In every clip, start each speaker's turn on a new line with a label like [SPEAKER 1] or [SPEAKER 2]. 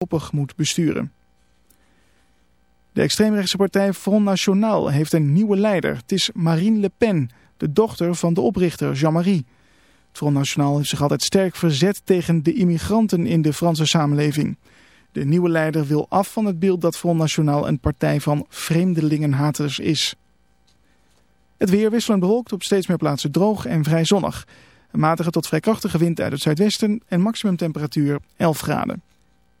[SPEAKER 1] voorlopig moet besturen. De extreemrechtse partij Front National heeft een nieuwe leider. Het is Marine Le Pen, de dochter van de oprichter Jean-Marie. Front National heeft zich altijd sterk verzet tegen de immigranten in de Franse samenleving. De nieuwe leider wil af van het beeld dat Front National een partij van vreemdelingenhaters is. Het weer wisselend bewolkt op steeds meer plaatsen droog en vrij zonnig. Een matige tot vrij krachtige wind uit het zuidwesten en maximumtemperatuur 11 graden.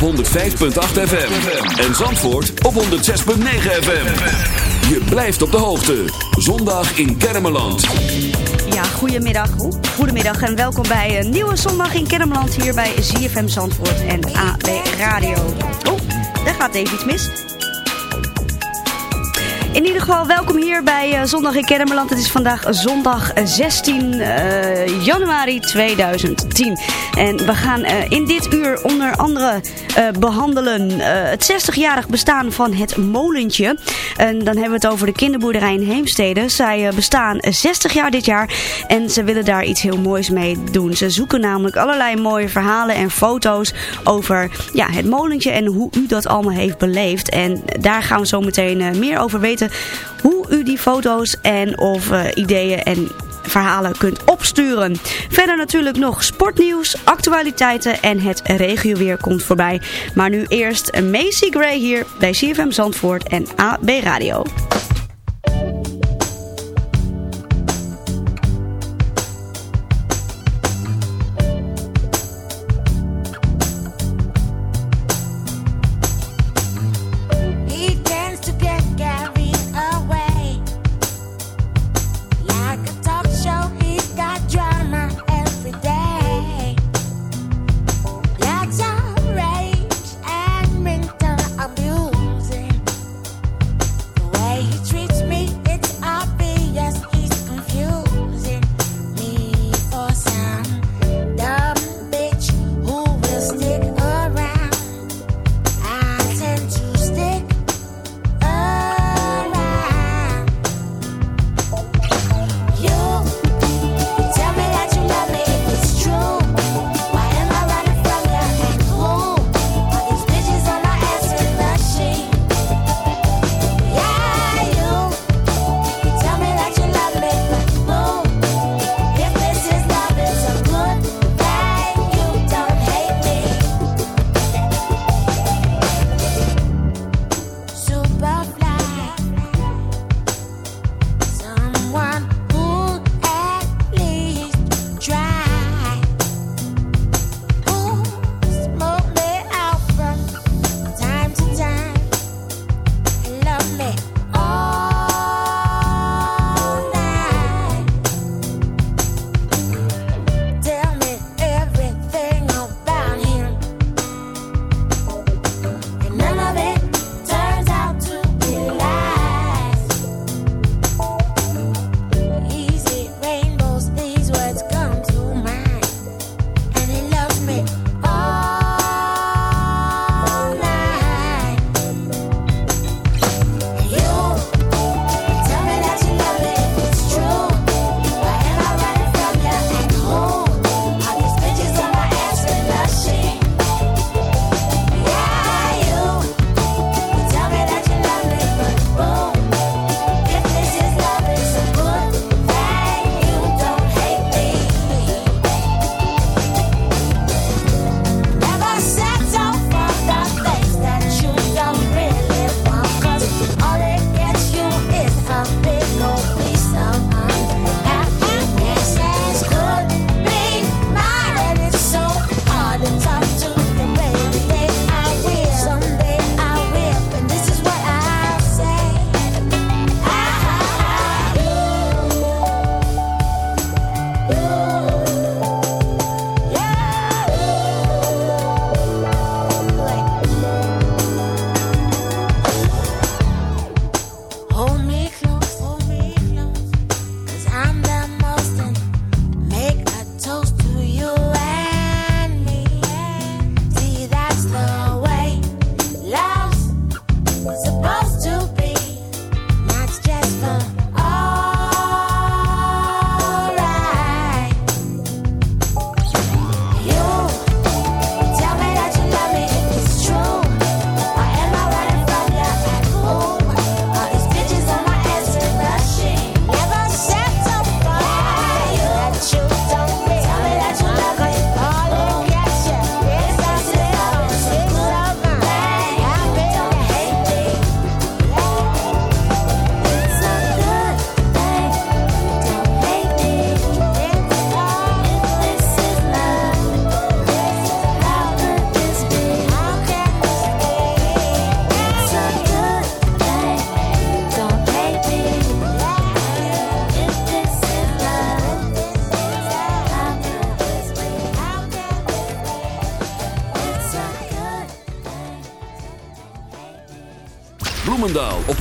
[SPEAKER 2] op 105.8 FM. En Zandvoort op 106.9 FM. Je blijft op de hoogte. Zondag in Kermeland.
[SPEAKER 3] Ja, goedemiddag. Goedemiddag en welkom bij een nieuwe Zondag in Kermeland. Hier bij ZFM Zandvoort en AB Radio. Oh, daar gaat even iets mis. In ieder geval welkom hier bij eh, Zondag in Kermerland. Het is vandaag zondag 16 eh, januari 2000. En we gaan eh, in dit uur onder andere eh, behandelen eh, het 60-jarig bestaan van het molentje. En dan hebben we het over de kinderboerderij in Heemstede. Zij bestaan 60 jaar dit jaar en ze willen daar iets heel moois mee doen. Ze zoeken namelijk allerlei mooie verhalen en foto's over ja, het molentje en hoe u dat allemaal heeft beleefd. En daar gaan we zo meteen meer over weten hoe u die foto's en of ideeën en verhalen kunt opsturen. Verder natuurlijk nog sportnieuws, actualiteiten en het regioweer komt voorbij. Maar nu eerst Macy Gray hier bij CFM Zandvoort en AB Radio.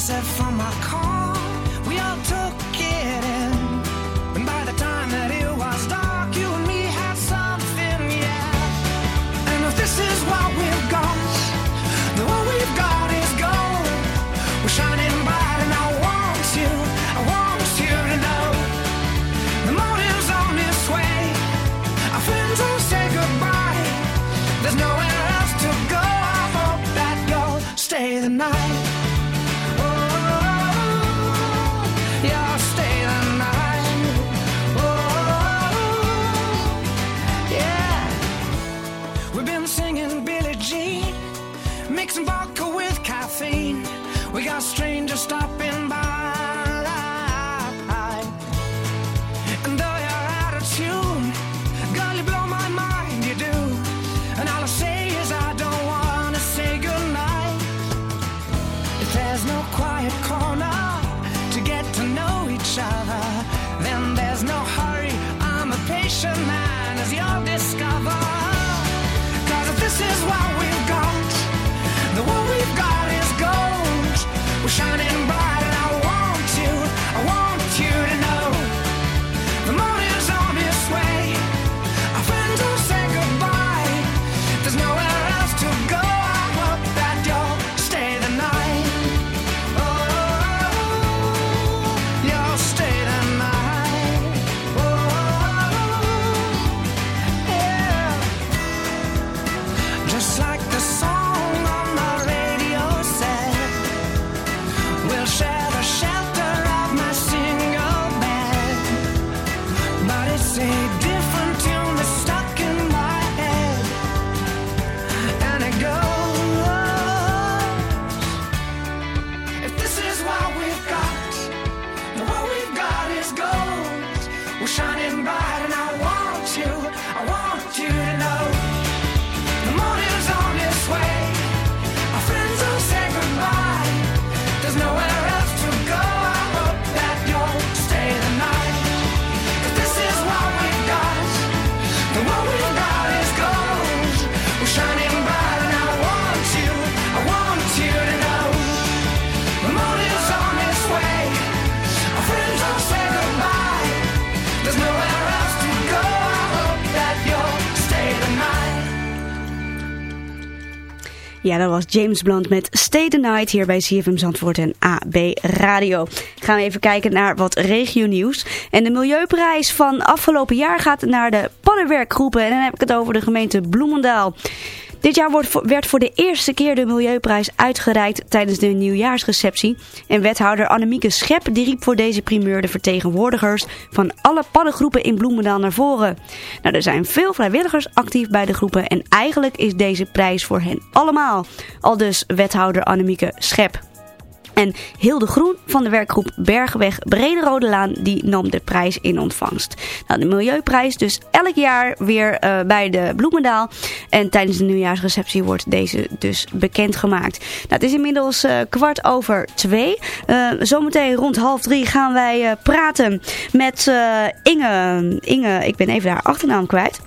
[SPEAKER 4] Sunset from our car, we all took
[SPEAKER 5] dat was James Blunt met Stay the Night hier bij CFM Zandvoort en AB Radio. Gaan we even kijken naar wat regionieuws. En de milieuprijs van afgelopen jaar gaat naar de paddenwerkgroepen. En dan heb ik het over de gemeente Bloemendaal. Dit jaar werd voor de eerste keer de milieuprijs uitgereikt tijdens de nieuwjaarsreceptie. En wethouder Annemieke Schep die riep voor deze primeur de vertegenwoordigers van alle paddengroepen in Bloemendaal naar voren. Nou, er zijn veel vrijwilligers actief bij de groepen en eigenlijk is deze prijs voor hen allemaal. Al dus wethouder Annemieke Schep. En Hilde Groen van de werkgroep Bergweg Brede Rode Laan die nam de prijs in ontvangst. Nou, de milieuprijs dus elk jaar weer eh, bij de Bloemendaal. En tijdens de nieuwjaarsreceptie wordt deze dus bekendgemaakt. Nou, het is inmiddels eh, kwart over twee. Eh, zometeen rond half drie gaan wij praten met Inge. Inge, ik ben even haar achternaam kwijt.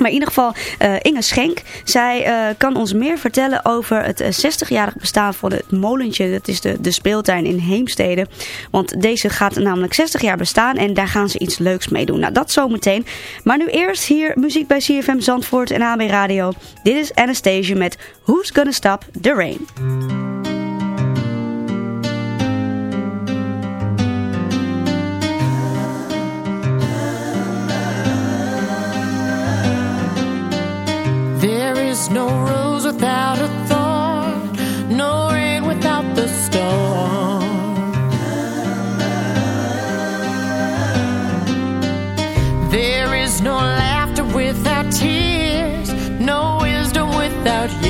[SPEAKER 5] Maar in ieder geval eh, Inge Schenk. Zij eh, kan ons meer vertellen over het eh, 60-jarig bestaan van het molentje. Dat is de, de speeltuin in Heemstede. Want deze gaat namelijk 60 jaar bestaan en daar gaan ze iets leuks mee doen. Nou, dat zometeen. Maar nu eerst hier muziek bij CFM Zandvoort en AB Radio. Dit is Anastasia met Who's Gonna Stop the Rain.
[SPEAKER 6] is no rose without a thorn, no rain without the storm. There is no laughter without tears, no wisdom without you.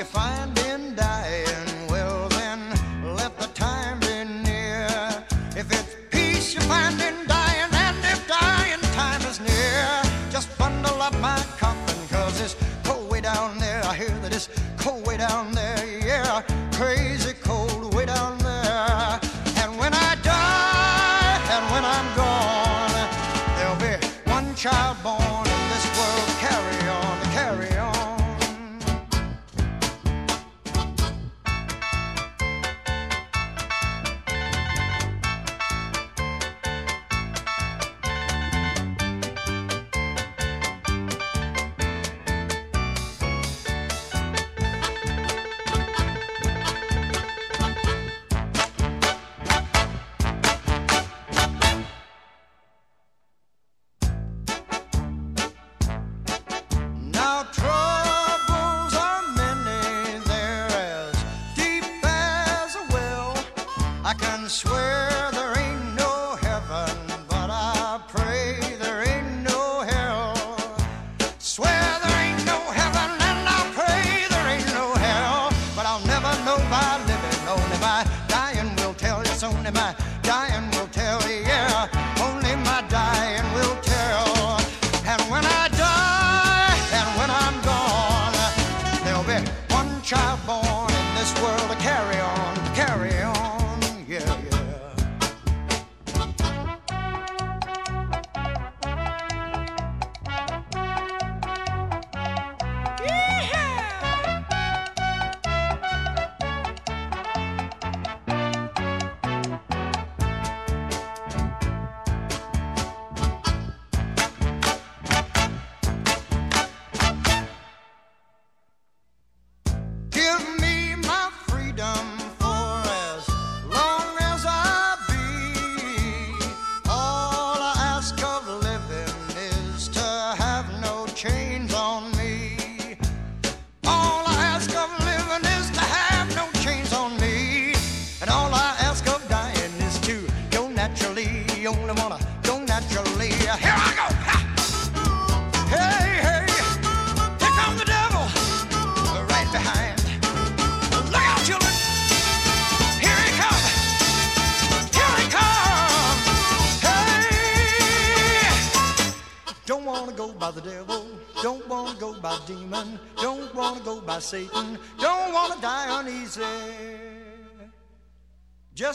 [SPEAKER 7] you find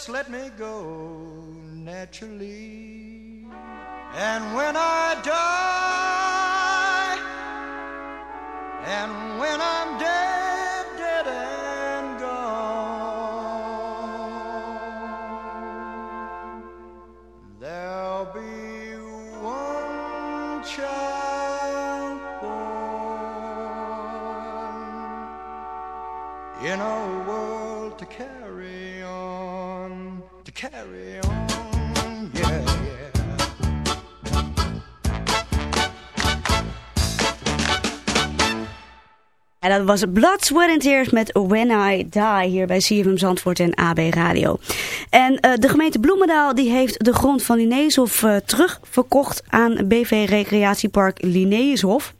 [SPEAKER 7] Just let me go naturally. And when I die, and carry on, yeah, yeah.
[SPEAKER 5] En dat was Blood, Sweat and Tears met When I Die hier bij CFM Zandvoort en AB Radio. En eh, de gemeente Bloemendaal die heeft de grond van Linnaeushof eh, terugverkocht aan BV Recreatiepark Linnaeushof.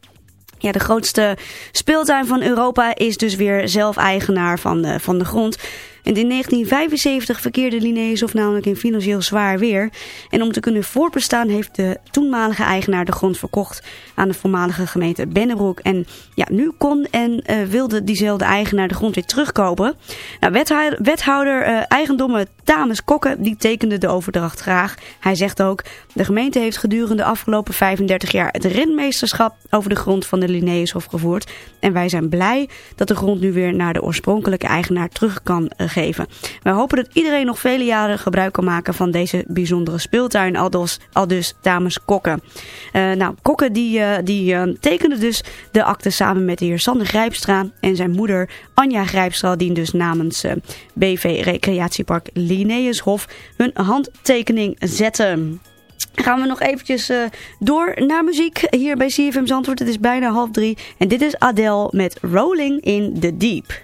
[SPEAKER 5] Ja, de grootste speeltuin van Europa is dus weer zelf eigenaar van de, van de grond. En in 1975 verkeerde Linnaeushof namelijk in financieel zwaar weer. En om te kunnen voortbestaan heeft de toenmalige eigenaar de grond verkocht aan de voormalige gemeente Bennebroek. En ja, nu kon en eh, wilde diezelfde eigenaar de grond weer terugkopen. Nou, wethouder, wethouder eigendommen Tames Kokke die tekende de overdracht graag. Hij zegt ook, de gemeente heeft gedurende de afgelopen 35 jaar het renmeesterschap over de grond van de Linnaeushof gevoerd. En wij zijn blij dat de grond nu weer naar de oorspronkelijke eigenaar terug kan eh, geven. Wij hopen dat iedereen nog vele jaren gebruik kan maken van deze bijzondere speeltuin, aldus, aldus dames Kokke. Eh, nou, Kokke die, eh, die eh, tekende dus de akte samen met de heer Sander Grijpstra en zijn moeder Anja Grijpstra, die dus namens BV Recreatiepark Linnaeushof hun handtekening zetten. Gaan we nog eventjes door naar muziek hier bij CFM Zandvoort. Het is bijna half drie en dit is Adele met Rolling in the Deep.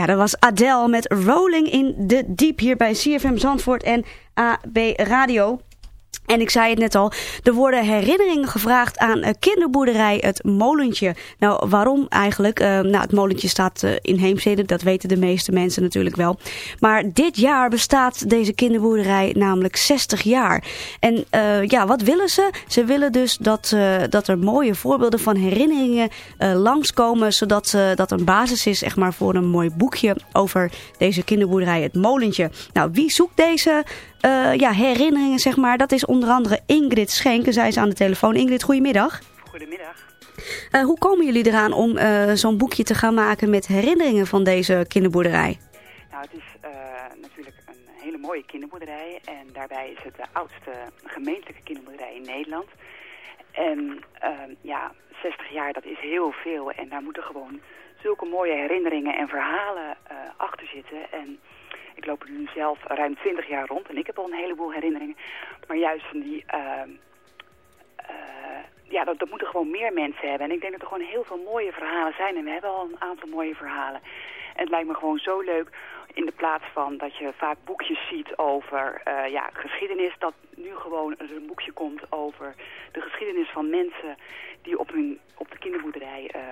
[SPEAKER 5] Ja, dat was Adele met Rolling in the Deep hier bij CFM Zandvoort en AB Radio. En ik zei het net al, er worden herinneringen gevraagd aan eh, kinderboerderij Het Molentje. Nou, waarom eigenlijk? Eh, nou, het molentje staat eh, in Heemstede, dat weten de meeste mensen natuurlijk wel. Maar dit jaar bestaat deze kinderboerderij namelijk 60 jaar. En ja, wat willen ze? Ze willen dus dat, dat er mooie voorbeelden van herinneringen langskomen, zodat dat een basis is zeg maar, voor een mooi boekje over deze kinderboerderij Het Molentje. Nou, wie zoekt deze ja, herinneringen, zeg maar? Dat is onder andere Ingrid Schenken. Zij is aan de telefoon. Ingrid, goedemiddag.
[SPEAKER 8] Goedemiddag.
[SPEAKER 5] Eh, hoe komen jullie eraan om eh, zo'n boekje te gaan maken met herinneringen van deze kinderboerderij?
[SPEAKER 8] Nou, het is eh, natuurlijk een hele mooie kinderboerderij. En daarbij is het de oudste gemeentelijke kinderboerderij in Nederland. En ehm, ja, 60 jaar, dat is heel veel. En daar moeten gewoon zulke mooie herinneringen en verhalen achter zitten. En ik loop nu zelf ruim 20 jaar rond. En ik heb al een heleboel herinneringen. Maar juist van die... ehm, eh, ja, dat, dat moeten gewoon meer mensen hebben. En ik denk dat er gewoon heel veel mooie verhalen zijn. En we hebben al een aantal mooie verhalen. En het lijkt me gewoon zo leuk in de plaats van dat je vaak boekjes ziet over eh, ja, geschiedenis. Dat nu gewoon een boekje komt over de geschiedenis van mensen die op, hun, op de kinderboerderij eh,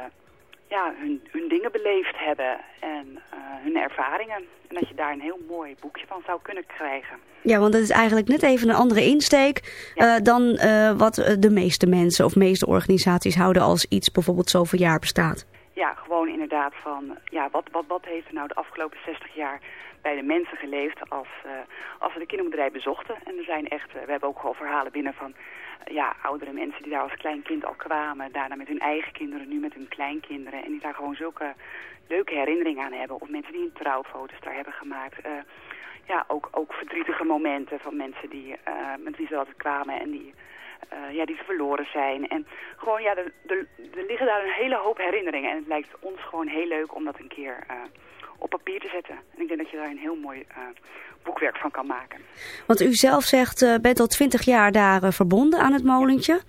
[SPEAKER 8] ja, hun, hun dingen beleefd hebben en eh, hun ervaringen. En dat je daar een heel mooi boekje van zou kunnen krijgen.
[SPEAKER 5] Ja, want dat is eigenlijk net even een andere insteek
[SPEAKER 8] Ja.
[SPEAKER 5] eh, dan eh, wat de meeste mensen of meeste organisaties houden als iets bijvoorbeeld zoveel jaar bestaat.
[SPEAKER 8] Ja, gewoon inderdaad van, ja, wat, wat, wat heeft er nou de afgelopen 60 jaar bij de mensen geleefd als, eh, als we de kinderboerderij bezochten. En er zijn echt, eh, we hebben ook gewoon verhalen binnen van, eh, ja, oudere mensen die daar als klein kind al kwamen. Daarna met hun eigen kinderen, nu met hun kleinkinderen. En die daar gewoon zulke leuke herinneringen aan hebben. Of mensen die hun trouwfoto's daar hebben gemaakt. Ja, ook, ook verdrietige momenten van mensen die, met wie ze altijd kwamen en die, eh, ja, die verloren zijn. En gewoon, ja, er, er, er liggen daar een hele hoop herinneringen. En het lijkt ons gewoon heel leuk om dat een keer eh, op papier te zetten. En ik denk dat je daar een heel mooi eh, boekwerk van kan maken.
[SPEAKER 5] Want u zelf zegt, bent al twintig jaar daar verbonden aan het molentje.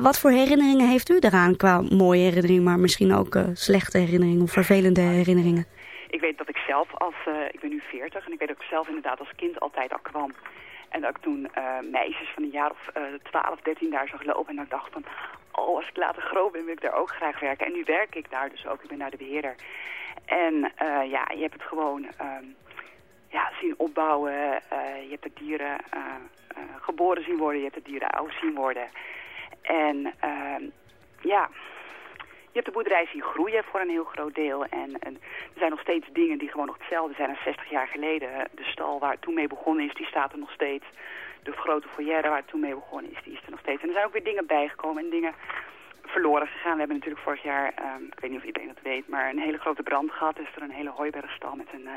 [SPEAKER 5] Wat voor herinneringen heeft u daaraan qua mooie herinneringen, maar misschien ook slechte herinneringen of vervelende herinneringen?
[SPEAKER 8] Ik weet dat ik zelf als, ik ben nu 40 en ik weet dat ik zelf inderdaad als kind altijd al kwam. En dat ik toen eh, meisjes van een jaar of eh 12, 13 daar zag lopen en dat ik dacht van, oh als ik later groot ben wil ik daar ook graag werken. En nu werk ik daar dus ook, ik ben daar de beheerder. En eh, ja, je hebt het gewoon ehm, ja, zien opbouwen, eh, je hebt de dieren geboren zien worden, je hebt de dieren oud zien worden. En ehm, ja, je hebt de boerderij zien groeien voor een heel groot deel. En, en er zijn nog steeds dingen die gewoon nog hetzelfde zijn als 60 jaar geleden. De stal waar het toen mee begonnen is, die staat er nog steeds. De grote foyer waar het toen mee begonnen is, die is er nog steeds. En er zijn ook weer dingen bijgekomen en dingen verloren gegaan. We hebben natuurlijk vorig jaar, ehm, ik weet niet of iedereen dat weet, maar een hele grote brand gehad. Dus er een hele hooibergstal met een uh,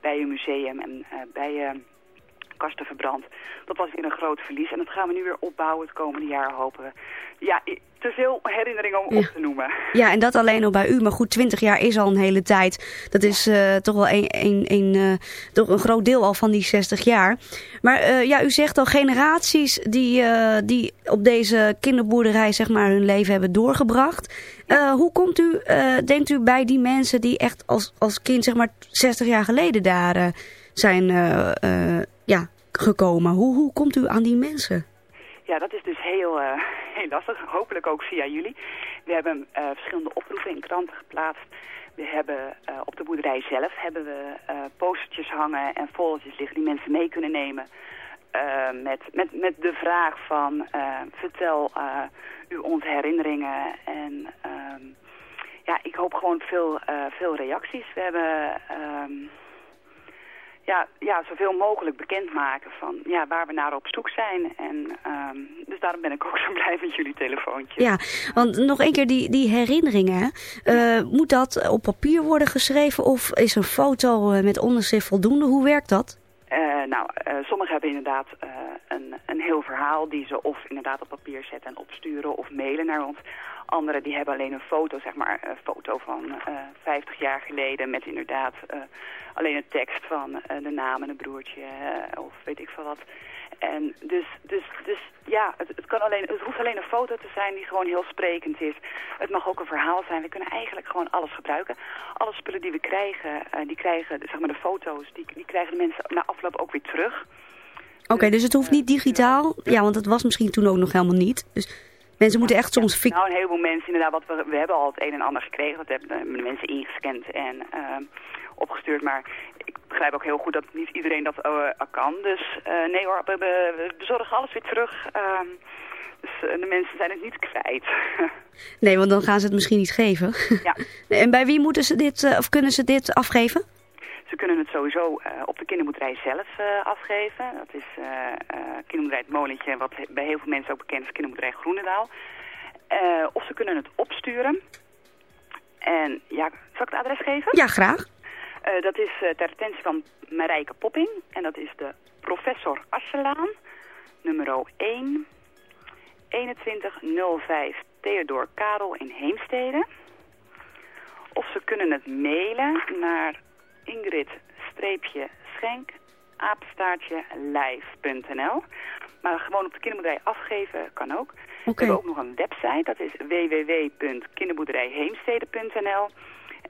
[SPEAKER 8] bijenmuseum en uh, bijen kasten verbrand. Dat was weer een groot verlies. En dat gaan we nu weer opbouwen het komende jaar, hopen we. Ja, te veel herinneringen om
[SPEAKER 5] Ja.
[SPEAKER 8] op te noemen.
[SPEAKER 5] Ja, en dat alleen al bij u. Maar goed, 20 jaar is al een hele tijd. Dat is eh, toch wel een, een, een, eh, toch een groot deel al van die 60 jaar. Maar eh, ja, u zegt al generaties die, die op deze kinderboerderij zeg maar, hun leven hebben doorgebracht. Hoe komt u, denkt u, bij die mensen die echt als, als kind zeg maar 60 jaar geleden daar zijn eh, eh, ja, gekomen? Hoe, hoe komt u aan die mensen?
[SPEAKER 8] Ja, dat is dus heel, uh, heel lastig. Hopelijk ook via jullie. We hebben verschillende oproepen in kranten geplaatst. We hebben op de boerderij zelf hebben we postertjes hangen en foldertjes liggen die mensen mee kunnen nemen. Met, met, met de vraag van vertel u onze herinneringen. En um, ja, ik hoop gewoon veel, veel reacties. We hebben... Ja, ja, zoveel mogelijk bekendmaken van ja, waar we naar op zoek zijn. En um, dus daarom ben ik ook zo blij met jullie telefoontje.
[SPEAKER 5] Ja, want nog een keer die, die herinneringen. Uh, moet dat op papier worden geschreven of is een foto met onderschrift voldoende? Hoe werkt dat?
[SPEAKER 8] Nou, uh, sommigen hebben inderdaad uh, een, een heel verhaal die ze of inderdaad op papier zetten en opsturen of mailen naar ons. Anderen die hebben alleen een foto, zeg maar, een foto van uh, 50 jaar geleden met inderdaad alleen een tekst van de naam en een broertje of weet ik veel wat. En dus, dus, dus ja, het, het, kan alleen, het hoeft alleen een foto te zijn die gewoon heel sprekend is. Het mag ook een verhaal zijn. We kunnen eigenlijk gewoon alles gebruiken. Alle spullen die we krijgen, uh, die krijgen, zeg maar de foto's, die, die krijgen de mensen na afloop ook weer terug.
[SPEAKER 5] Oké, okay, dus het hoeft niet digitaal? Ja, want dat was misschien toen ook nog helemaal niet. Dus mensen moeten echt soms...
[SPEAKER 8] Ja, nou, een heleboel mensen inderdaad, wat we, we hebben al het een en ander gekregen. Dat hebben de mensen ingescand en uh, opgestuurd. Maar ik begrijp ook heel goed dat niet iedereen dat uh, kan. Dus uh, nee hoor, we, we, bezorgen alles weer terug. Uh, dus de mensen zijn het niet kwijt.
[SPEAKER 5] nee, want dan gaan ze het misschien niet geven.
[SPEAKER 8] Ja.
[SPEAKER 5] en bij wie moeten ze dit, eh, of kunnen ze dit afgeven?
[SPEAKER 8] Ze kunnen het sowieso uh, op de kinderboerderij zelf uh, afgeven. Dat is uh, kinderboerderij Het Molentje, wat bij heel veel mensen ook bekend is, kinderboerderij Groenendaal. of ze kunnen het opsturen. En ja, zal ik het adres geven?
[SPEAKER 5] Ja, graag.
[SPEAKER 8] Dat is ter attentie van Marijke Popping. En dat is de Professor Asselaan, nummer 1, 2105 Theodor Karel in Heemstede. Of ze kunnen het mailen naar Ingrid-schenk apenstaartje live.nl. Maar gewoon op de kinderboerderij afgeven kan ook.
[SPEAKER 5] Okay.
[SPEAKER 8] We hebben ook nog een website, dat is www.kinderboerderijheemstede.nl.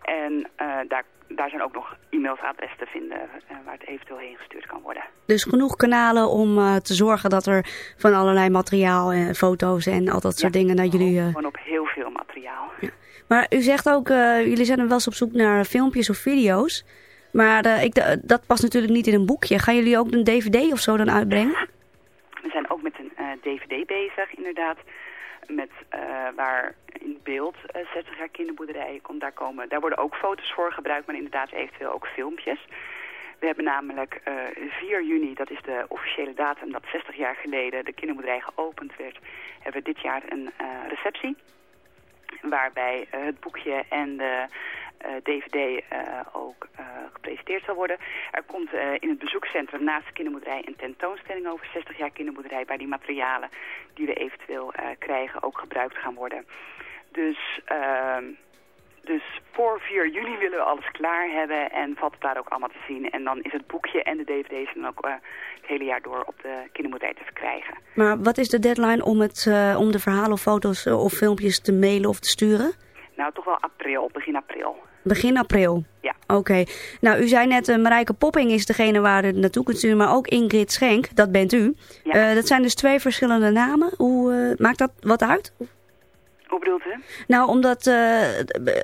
[SPEAKER 8] En uh, daar, daar zijn ook nog e-mailadressen te vinden uh, waar het eventueel heen gestuurd kan worden.
[SPEAKER 5] Dus genoeg kanalen om uh, te zorgen dat er van allerlei materiaal en foto's en al dat soort dingen naar jullie...
[SPEAKER 8] Gewoon op heel veel materiaal.
[SPEAKER 5] Ja. Maar u zegt ook, eh, jullie zijn wel eens op zoek naar filmpjes of video's. Maar eh, ik, dat past natuurlijk niet in een boekje. Gaan jullie ook een dvd of zo dan uitbrengen?
[SPEAKER 8] We zijn ook met een eh, dvd bezig, inderdaad. Met eh, waar in beeld eh, 60 jaar kinderboerderij komt. Daar, komen, daar worden ook foto's voor gebruikt, maar inderdaad eventueel ook filmpjes. We hebben namelijk eh 4 juni, dat is de officiële datum dat 60 jaar geleden de kinderboerderij geopend werd, hebben we dit jaar een receptie. Waarbij het boekje en de DVD eh, ook eh, gepresenteerd zal worden. Er komt eh, in het bezoekcentrum naast de kinderboerderij een tentoonstelling over 60 jaar kinderboerderij... waar die materialen die we eventueel eh, krijgen ook gebruikt gaan worden. Dus, ehm, dus voor 4 juli willen we alles klaar hebben en valt het daar ook allemaal te zien. En dan is het boekje en de DVD's dan ook eh, het hele jaar door op de kinderboerderij te verkrijgen.
[SPEAKER 5] Maar wat is de deadline om, het, eh, om de verhalen of foto's eh, of filmpjes te mailen of te sturen?
[SPEAKER 8] Nou, toch wel april, begin april.
[SPEAKER 5] Begin april?
[SPEAKER 8] Ja.
[SPEAKER 5] Oké. Nou, u zei net, uh, Marijke Popping is degene waar u naartoe kunt sturen, maar ook Ingrid Schenk, dat bent u.
[SPEAKER 8] Ja.
[SPEAKER 5] Eh, dat zijn dus twee verschillende namen. Hoe eh, maakt dat wat uit?
[SPEAKER 8] Hoe bedoelt u?
[SPEAKER 5] Nou, omdat, eh,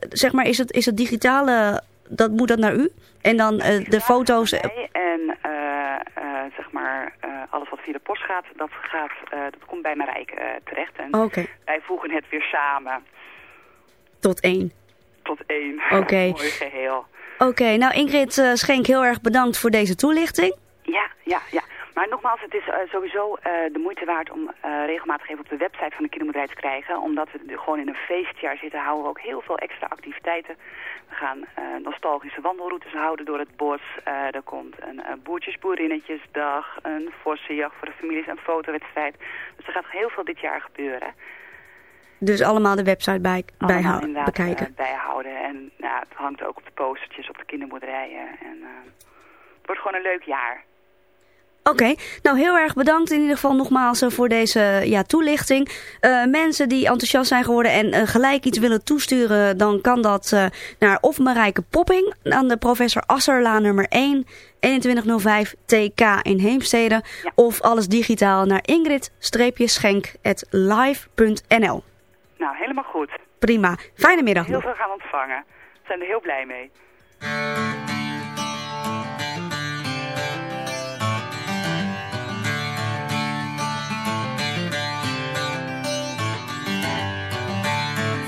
[SPEAKER 5] zeg maar, is het, is het digitale, dat moet dat naar u? En dan eh, de foto's... eh,
[SPEAKER 8] En eh, eh, zeg maar, eh, alles wat via de post gaat, dat, gaat, eh, dat komt bij Marijke eh, terecht. En
[SPEAKER 5] Oké.
[SPEAKER 8] wij voegen het weer samen
[SPEAKER 5] tot één.
[SPEAKER 8] tot één
[SPEAKER 5] Oké.
[SPEAKER 8] mooi geheel.
[SPEAKER 5] Oké, nou Ingrid eh, Schenk, heel erg bedankt voor deze toelichting.
[SPEAKER 8] Ja, ja, ja. Maar nogmaals, het is eh, sowieso eh, de moeite waard om regelmatig even op de website van de kinderboerderij te krijgen. Omdat we gewoon in een feestjaar zitten, houden we ook heel veel extra activiteiten. We gaan nostalgische wandelroutes houden door het bos. Er komt een boertjes-boerinnetjesdag, een vossenjacht voor de families, een fotowedstrijd. Dus er gaat heel veel dit jaar gebeuren.
[SPEAKER 5] Dus allemaal de website bij,
[SPEAKER 8] Allemaal
[SPEAKER 5] bijhou-
[SPEAKER 8] inderdaad,
[SPEAKER 5] bekijken.
[SPEAKER 8] eh, bijhouden. En nou, het hangt ook op de postertjes op de kinderboerderijen. En, eh, het wordt gewoon een leuk jaar.
[SPEAKER 5] Oké, nou heel erg bedankt in ieder geval nogmaals eh, voor deze ja, toelichting. Eh, mensen die enthousiast zijn geworden en gelijk iets willen toesturen, dan kan dat naar of Marijke Popping aan de professor Asserlaan nummer 1, 2105 TK in Heemstede. Of alles digitaal naar ingrid-schenk.live.nl.
[SPEAKER 8] Nou, helemaal goed.
[SPEAKER 5] Prima, fijne middag
[SPEAKER 8] Heel veel gaan ontvangen. We zijn er heel blij mee.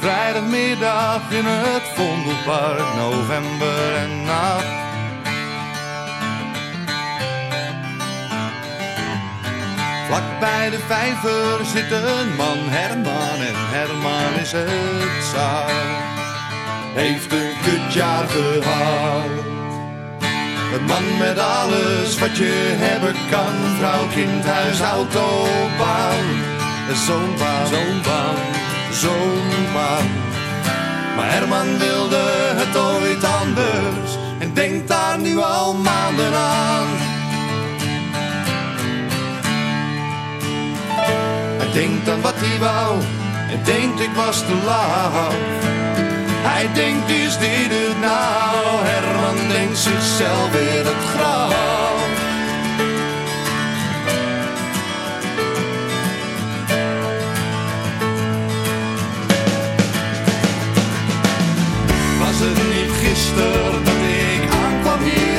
[SPEAKER 9] Vrijdagmiddag in het Vondelpark, november en nacht. Vlak bij de vijver zit een man, Herman, en Herman is het zaad. Heeft een kutjaar gehad. Een man met alles wat je hebben kan. Vrouw, kind, huis, auto, baan. Zo'n baan, zo'n baan, zo'n baan. Maar Herman wilde het ooit anders. En denkt daar nu al maanden aan. Denkt aan wat hij wou. En denkt ik was te laat. Hij denkt, is dit het nou? Herman denkt zichzelf in het graf. Was het niet gisteren dat ik aankwam hier,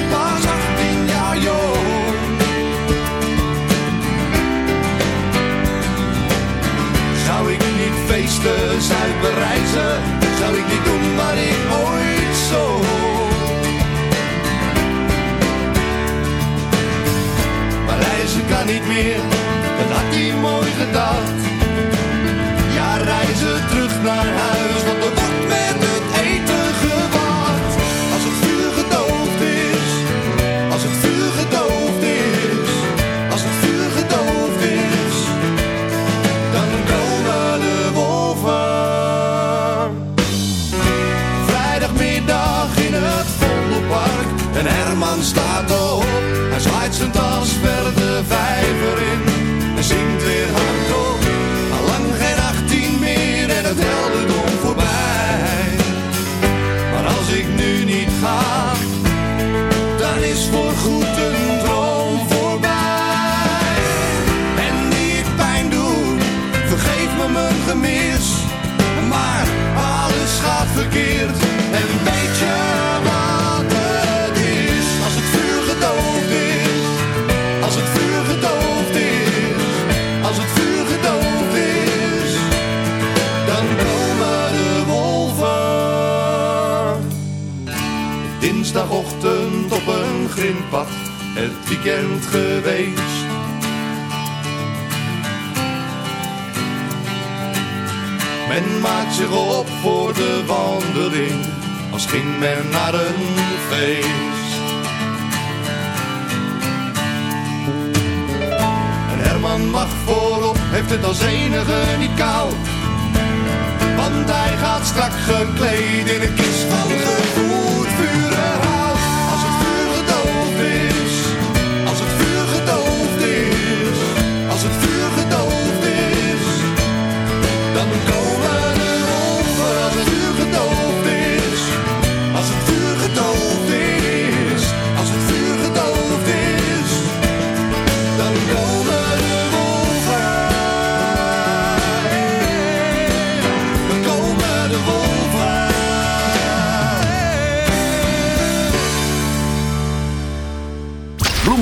[SPEAKER 9] geweest. Men maakt zich op voor de wandeling, als ging men naar een feest. En Herman mag voorop, heeft het als enige niet koud. Want hij gaat strak gekleed in een kist van gevoerd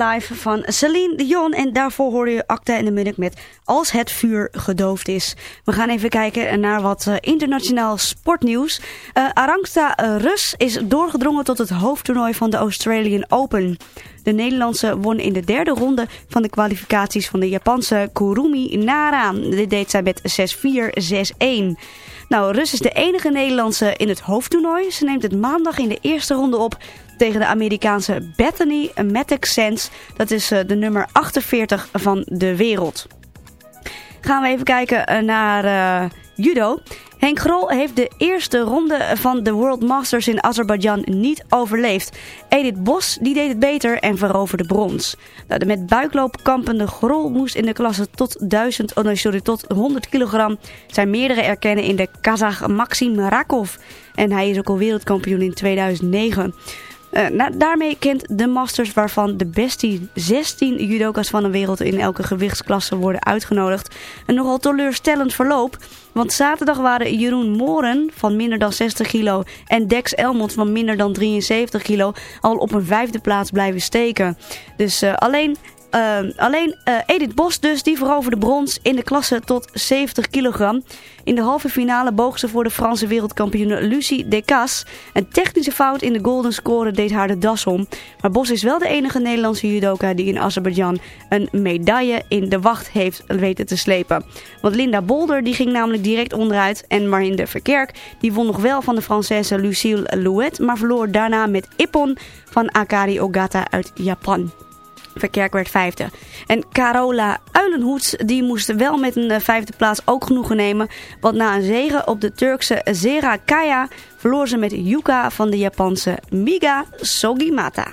[SPEAKER 10] Alive
[SPEAKER 5] van Celine Dion. En daarvoor hoorde je Acta en de Munnik met Als het vuur gedoofd is. We gaan even kijken naar wat eh, internationaal sportnieuws. Eh Arangsta eh, Rus is doorgedrongen tot het hoofdtoernooi van de Australian Open. De Nederlandse won in de derde ronde van de kwalificaties van de Japanse Kurumi Nara. Dit deed zij met 6-4, 6-1. Nou, Rus is de enige Nederlandse in het hoofdtoernooi. Ze neemt het maandag in de eerste ronde op tegen de Amerikaanse Bethany Matic Sands. Dat is eh, de nummer 48 van de wereld. Gaan we even kijken eh, naar eh, judo. Henk Grol heeft de eerste ronde van de World Masters in Azerbeidzjan niet overleefd. Edith Bos die deed het beter en veroverde brons. Nou, de met buikloop kampende Grol moest in de klasse tot, 1000, oh sorry, tot 100 kilogram zijn meerdere erkennen in de Kazach Maxim Rakov. En hij is ook al wereldkampioen in 2009. Eh, nou, daarmee kent de Masters waarvan de beste 16 judoka's van de wereld in elke gewichtsklasse worden uitgenodigd. Een nogal teleurstellend verloop. Want zaterdag waren Jeroen Moren van minder dan 60 kilo en Dex Elmond van minder dan 73 kilo al op een vijfde plaats blijven steken. Dus eh, alleen eh, alleen eh, Edith Bos dus, die veroverde brons in de klasse tot 70 kilogram. In de halve finale boog ze voor de Franse wereldkampioen Lucie Decas. Een technische fout in de golden score deed haar de das om. Maar Bos is wel de enige Nederlandse judoka die in Azerbeidzjan een medaille in de wacht heeft weten te slepen. Want Linda Bolder die ging namelijk direct onderuit. En Marinde Verkerk die won nog wel van de Française Lucille Louet. Maar verloor daarna met Ippon van Akari Ogata uit Japan. Verkerk werd vijfde. En Carola Uilenhoets die moest wel met een eh, vijfde plaats ook genoegen nemen. Want na een zege op de Turkse Zera Kaya verloor ze met Yuka van de Japanse Miga Sogimata.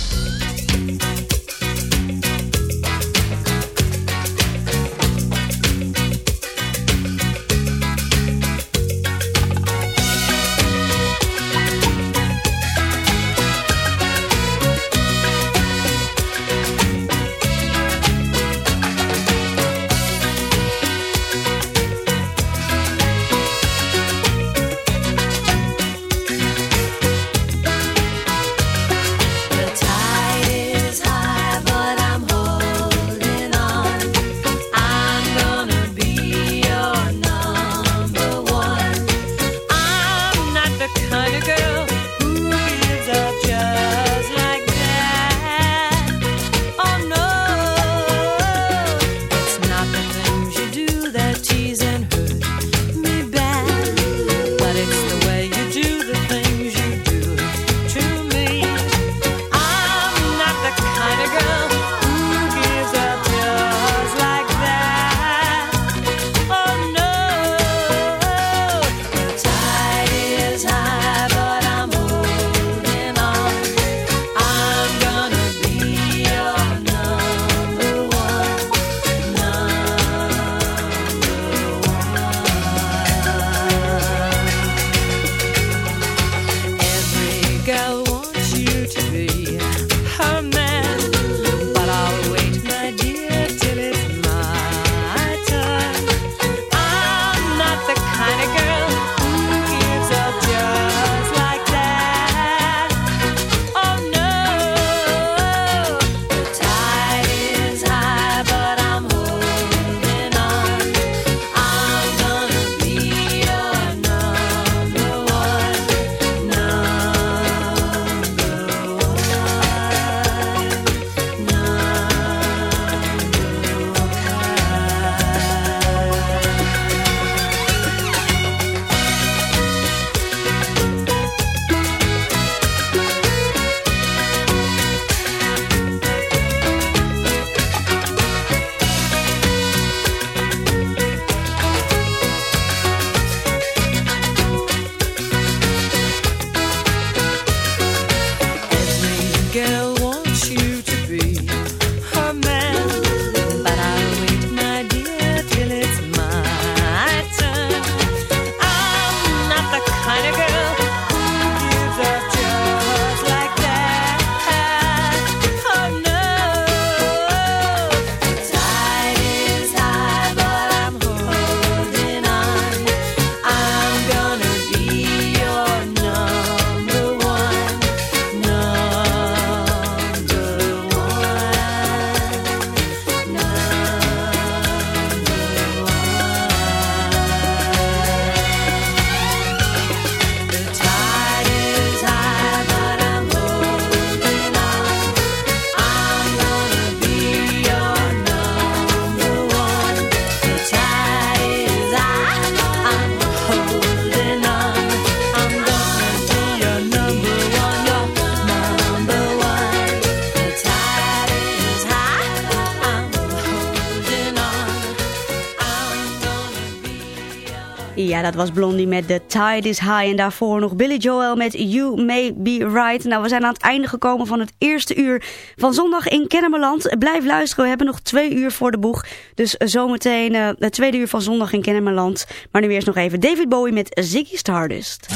[SPEAKER 5] Dat was Blondie met The Tide is High. En daarvoor nog Billy Joel met You May Be Right. Nou, we zijn aan het einde gekomen van het eerste uur van zondag in Kennemerland. Blijf luisteren, we hebben nog twee uur voor de boeg. Dus zometeen eh, het tweede uur van zondag in Kennemerland. Maar nu eerst nog even David Bowie met Ziggy Stardust.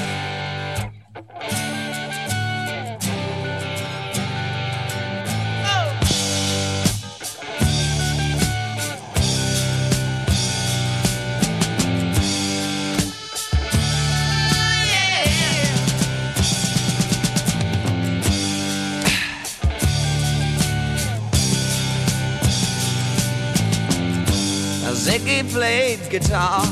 [SPEAKER 11] Played guitar,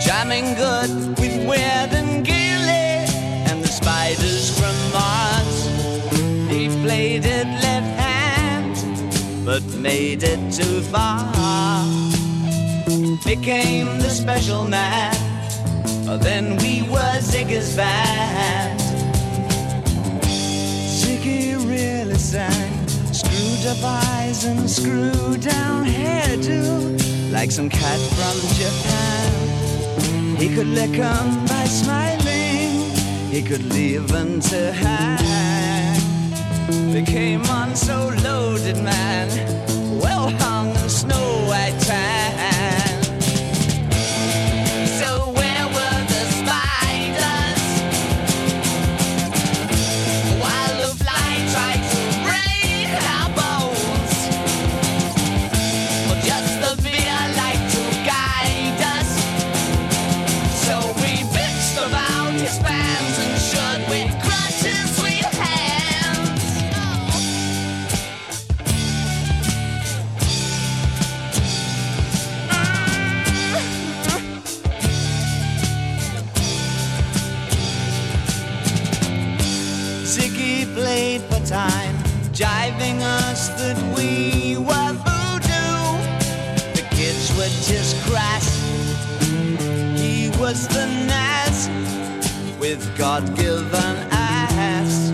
[SPEAKER 11] jamming good with Weird and Gilly and the spiders from Mars. They played it left hand, but made it too far. Became the special man, then we were Ziggy's band. Ziggy really sang Screwed up eyes and screwed down hairdo Like some cat from Japan
[SPEAKER 12] He could lick 'em by smiling. He could leave 'em to hang. They came on so loaded, man. Well hung in snow white tan. Time, jiving us that we were voodoo. The kids were just crass. He was the Nas with God-given ass.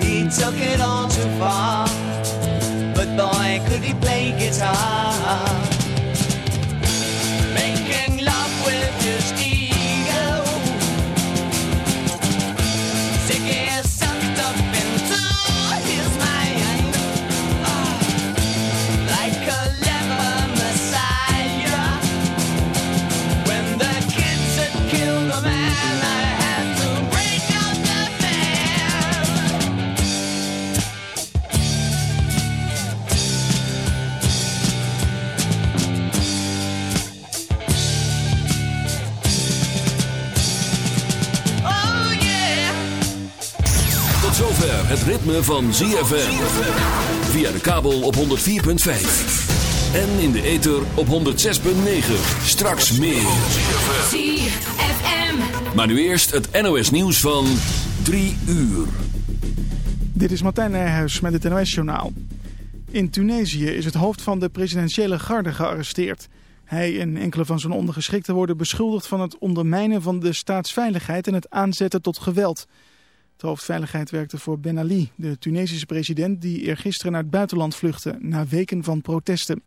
[SPEAKER 12] He took it all too far, but boy, could he play guitar.
[SPEAKER 6] Het ritme van ZFM. Via de kabel op 104.5. En in de ether op 106.9. Straks meer.
[SPEAKER 13] ZFM.
[SPEAKER 6] Maar nu eerst het NOS nieuws van 3 uur.
[SPEAKER 1] Dit is Martijn Nijhuis met het NOS-journaal. In Tunesië is het hoofd van de presidentiële garde gearresteerd. Hij en enkele van zijn ondergeschikten worden beschuldigd van het ondermijnen van de staatsveiligheid en het aanzetten tot geweld. Het hoofdveiligheid werkte voor Ben Ali, de Tunesische president die eergisteren naar het buitenland vluchtte na weken van protesten.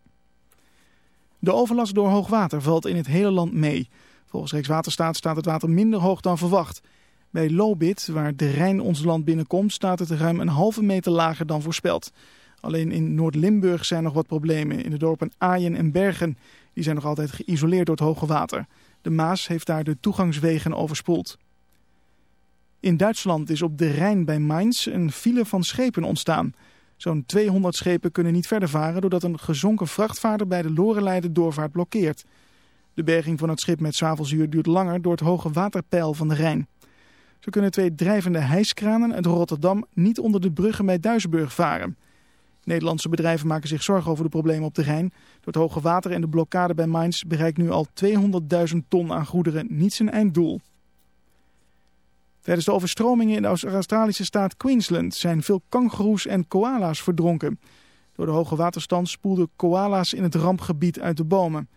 [SPEAKER 1] De overlast door hoogwater valt in het hele land mee. Volgens Rijkswaterstaat staat het water minder hoog dan verwacht. Bij Lobit, waar de Rijn ons land binnenkomt, staat het ruim een halve meter lager dan voorspeld. Alleen in Noord-Limburg zijn nog wat problemen. In de dorpen Aaien en Bergen die zijn nog altijd geïsoleerd door het hoge water. De Maas heeft daar de toegangswegen overspoeld. In Duitsland is op de Rijn bij Mainz een file van schepen ontstaan. Zo'n 200 schepen kunnen niet verder varen doordat een gezonken vrachtvaarder bij de Lorelei de doorvaart blokkeert. De berging van het schip met zwavelzuur duurt langer door het hoge waterpeil van de Rijn. Zo kunnen twee drijvende hijskranen uit Rotterdam niet onder de bruggen bij Duisburg varen. Nederlandse bedrijven maken zich zorgen over de problemen op de Rijn. Door het hoge water en de blokkade bij Mainz bereikt nu al 200.000 ton aan goederen niet zijn einddoel. Tijdens de overstromingen in de Australische staat Queensland zijn veel kangoeroes en koala's verdronken. Door de hoge waterstand spoelden koala's in het rampgebied uit de bomen.